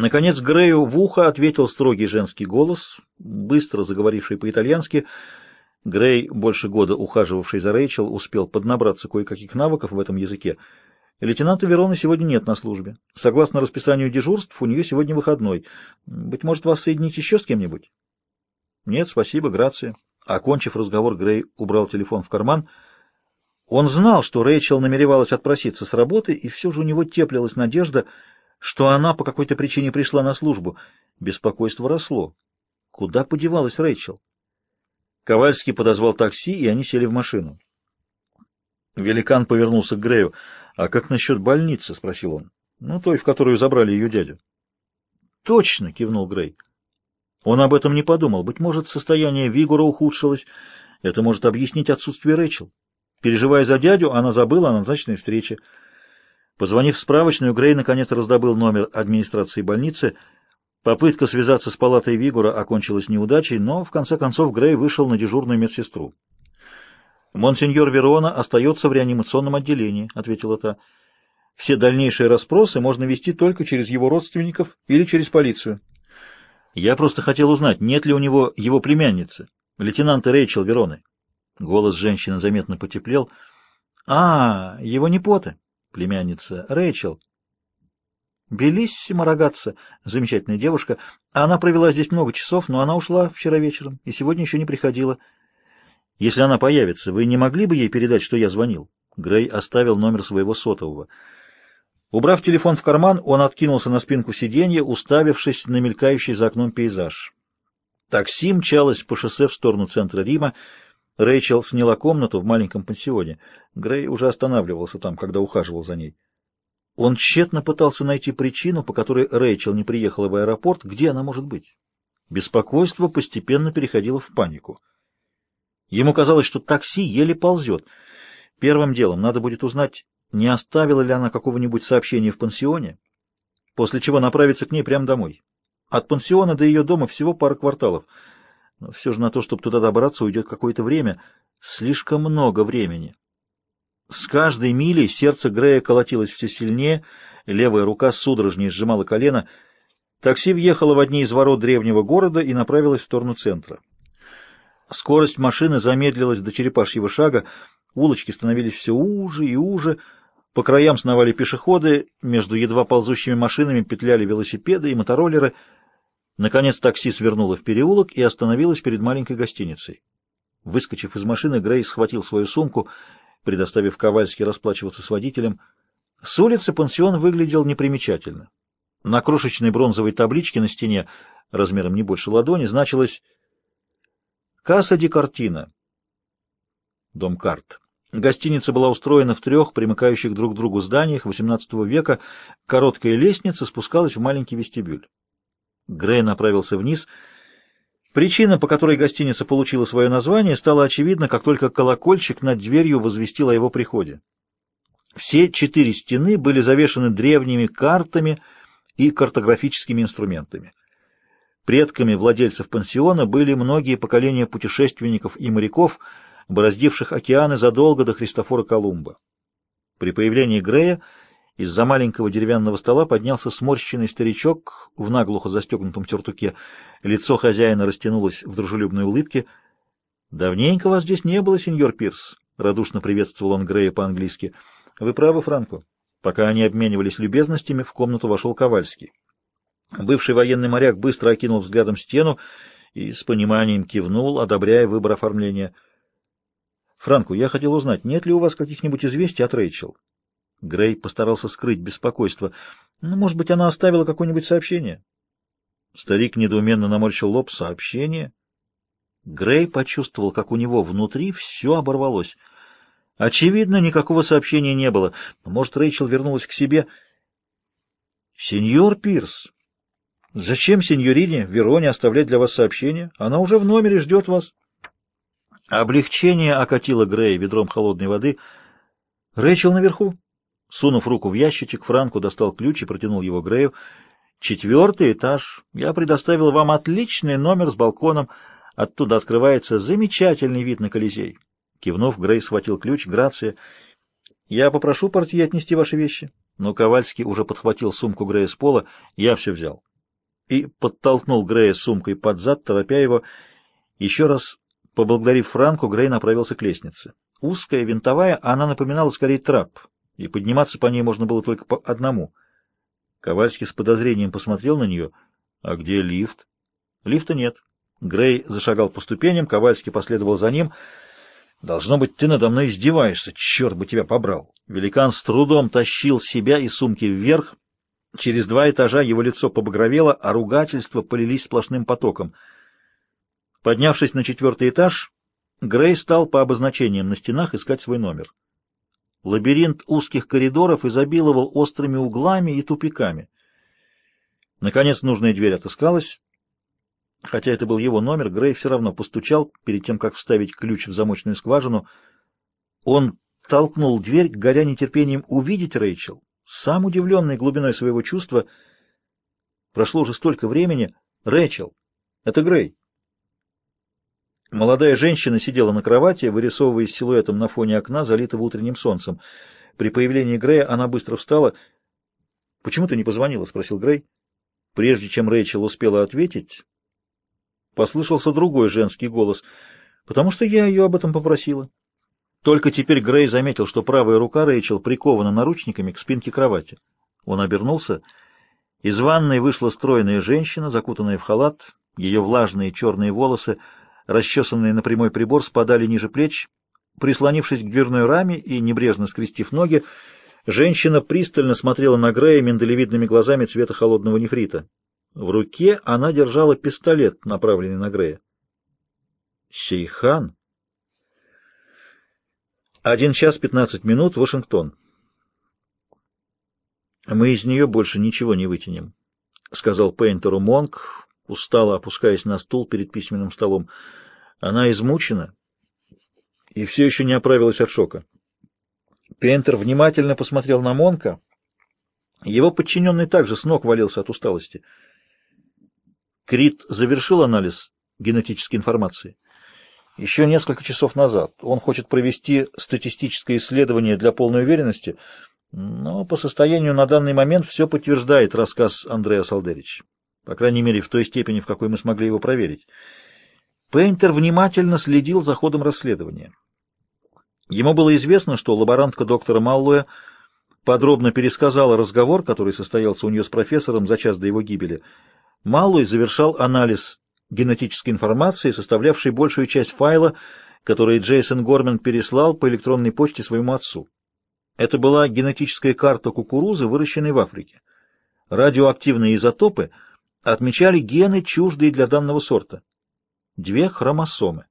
Наконец Грею в ухо ответил строгий женский голос, быстро заговоривший по-итальянски. Грей, больше года ухаживавший за Рэйчел, успел поднабраться кое-каких навыков в этом языке. Лейтенанта Вероны сегодня нет на службе. Согласно расписанию дежурств, у нее сегодня выходной. Быть может, вас соединить еще с кем-нибудь? Нет, спасибо, грация. Окончив разговор, Грей убрал телефон в карман. Он знал, что Рэйчел намеревалась отпроситься с работы, и все же у него теплилась надежда, что она по какой-то причине пришла на службу. Беспокойство росло. Куда подевалась Рэйчел? Ковальский подозвал такси, и они сели в машину. Великан повернулся к Грею. «А как насчет больницы?» — спросил он. «Ну, той, в которую забрали ее дядю». «Точно!» — кивнул Грей. Он об этом не подумал. Быть может, состояние Вигура ухудшилось. Это может объяснить отсутствие Рэйчел. Переживая за дядю, она забыла о назначенной встрече. Позвонив в справочную, Грей наконец раздобыл номер администрации больницы — Попытка связаться с палатой Вигура окончилась неудачей, но в конце концов Грей вышел на дежурную медсестру. «Монсеньор Верона остается в реанимационном отделении», — ответила та. «Все дальнейшие расспросы можно вести только через его родственников или через полицию». «Я просто хотел узнать, нет ли у него его племянницы, лейтенанта Рэйчел Вероны». Голос женщины заметно потеплел. «А, его непоты, племянница Рэйчел». Белиссима Рогатца, замечательная девушка. Она провела здесь много часов, но она ушла вчера вечером и сегодня еще не приходила. Если она появится, вы не могли бы ей передать, что я звонил? Грей оставил номер своего сотового. Убрав телефон в карман, он откинулся на спинку сиденья, уставившись на мелькающий за окном пейзаж. Такси мчалось по шоссе в сторону центра Рима. Рэйчел сняла комнату в маленьком пансионе. Грей уже останавливался там, когда ухаживал за ней. Он тщетно пытался найти причину, по которой Рэйчел не приехала в аэропорт. Где она может быть? Беспокойство постепенно переходило в панику. Ему казалось, что такси еле ползет. Первым делом надо будет узнать, не оставила ли она какого-нибудь сообщения в пансионе, после чего направиться к ней прямо домой. От пансиона до ее дома всего пара кварталов. Но все же на то, чтобы туда добраться, уйдет какое-то время. Слишком много времени. С каждой милей сердце Грея колотилось все сильнее, левая рука судорожнее сжимала колено. Такси въехало в одни из ворот древнего города и направилось в сторону центра. Скорость машины замедлилась до черепашьего шага, улочки становились все уже и уже, по краям сновали пешеходы, между едва ползущими машинами петляли велосипеды и мотороллеры. Наконец такси свернуло в переулок и остановилось перед маленькой гостиницей. Выскочив из машины, Грей схватил свою сумку — предоставив Ковальски расплачиваться с водителем. С улицы пансион выглядел непримечательно. На крошечной бронзовой табличке на стене, размером не больше ладони, значилось «Касса ди Картина». Дом карт. Гостиница была устроена в трех примыкающих друг к другу зданиях XVIII века. Короткая лестница спускалась в маленький вестибюль. Грей направился вниз — Причина, по которой гостиница получила свое название, стала очевидна, как только колокольчик над дверью возвестил о его приходе. Все четыре стены были завешаны древними картами и картографическими инструментами. Предками владельцев пансиона были многие поколения путешественников и моряков, бороздивших океаны задолго до Христофора Колумба. При появлении Грея из-за маленького деревянного стола поднялся сморщенный старичок в наглухо застегнутом тюртуке. Лицо хозяина растянулось в дружелюбной улыбке. «Давненько вас здесь не было, сеньор Пирс», — радушно приветствовал он Грея по-английски. «Вы правы, Франко». Пока они обменивались любезностями, в комнату вошел Ковальский. Бывший военный моряк быстро окинул взглядом стену и с пониманием кивнул, одобряя выбор оформления. «Франко, я хотел узнать, нет ли у вас каких-нибудь известий от Рэйчел?» Грей постарался скрыть беспокойство. Ну, может быть, она оставила какое-нибудь сообщение? Старик недоуменно наморщил лоб. Сообщение? Грей почувствовал, как у него внутри все оборвалось. Очевидно, никакого сообщения не было. Может, Рэйчел вернулась к себе. «Сеньор Пирс, зачем сеньорине Вероне оставлять для вас сообщение? Она уже в номере ждет вас». Облегчение окатило Грея ведром холодной воды. «Рэйчел наверху?» Сунув руку в ящичек, Франко достал ключ и протянул его Грею. «Четвертый этаж. Я предоставил вам отличный номер с балконом. Оттуда открывается замечательный вид на Колизей». Кивнув, Грей схватил ключ. «Грация. Я попрошу портье отнести ваши вещи». Но Ковальский уже подхватил сумку Грея с пола. «Я все взял». и подтолкнул Грея сумкой под зад, торопя его. Еще раз поблагодарив Франку, Грей направился к лестнице. Узкая, винтовая, она напоминала скорее трап, и подниматься по ней можно было только по одному. Ковальский с подозрением посмотрел на нее. «А где лифт?» «Лифта нет». Грей зашагал по ступеням, Ковальский последовал за ним. «Должно быть, ты надо мной издеваешься, черт бы тебя побрал!» Великан с трудом тащил себя и сумки вверх. Через два этажа его лицо побагровело, а ругательства полились сплошным потоком. Поднявшись на четвертый этаж, Грей стал по обозначениям на стенах искать свой номер. Лабиринт узких коридоров изобиловал острыми углами и тупиками. Наконец нужная дверь отыскалась. Хотя это был его номер, Грей все равно постучал перед тем, как вставить ключ в замочную скважину. Он толкнул дверь, горя нетерпением увидеть Рэйчел, сам удивленный глубиной своего чувства. Прошло уже столько времени. «Рэйчел, это Грей». Молодая женщина сидела на кровати, вырисовываясь силуэтом на фоне окна, залитого утренним солнцем. При появлении Грея она быстро встала. «Почему ты не позвонила?» — спросил Грей. Прежде чем Рэйчел успела ответить, послышался другой женский голос. «Потому что я ее об этом попросила». Только теперь Грей заметил, что правая рука Рэйчел прикована наручниками к спинке кровати. Он обернулся. Из ванной вышла стройная женщина, закутанная в халат. Ее влажные черные волосы — расчесанные на прямой прибор, спадали ниже плеч. Прислонившись к дверной раме и небрежно скрестив ноги, женщина пристально смотрела на Грея миндалевидными глазами цвета холодного нефрита. В руке она держала пистолет, направленный на Грея. «Сейхан?» Один час пятнадцать минут, Вашингтон. «Мы из нее больше ничего не вытянем», — сказал Пейнтеру Монк, устало опускаясь на стул перед письменным столом. Она измучена и все еще не оправилась от шока. Пейнтер внимательно посмотрел на Монка. Его подчиненный также с ног валился от усталости. Крит завершил анализ генетической информации. Еще несколько часов назад. Он хочет провести статистическое исследование для полной уверенности, но по состоянию на данный момент все подтверждает рассказ Андрея Салдерич. По крайней мере, в той степени, в какой мы смогли его проверить. Пейнтер внимательно следил за ходом расследования. Ему было известно, что лаборантка доктора Маллоя подробно пересказала разговор, который состоялся у нее с профессором за час до его гибели. Маллой завершал анализ генетической информации, составлявшей большую часть файла, который Джейсон Гормен переслал по электронной почте своему отцу. Это была генетическая карта кукурузы, выращенной в Африке. Радиоактивные изотопы — отмечали гены, чуждые для данного сорта. Две хромосомы.